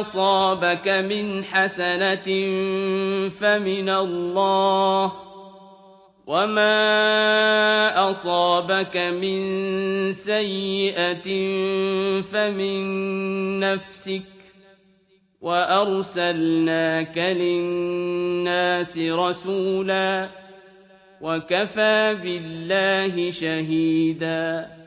أصابك من حسنة فمن الله وما أصابك من سيئة فمن نفسك وأرسلناك للناس رسولا وكفى بالله شهيداً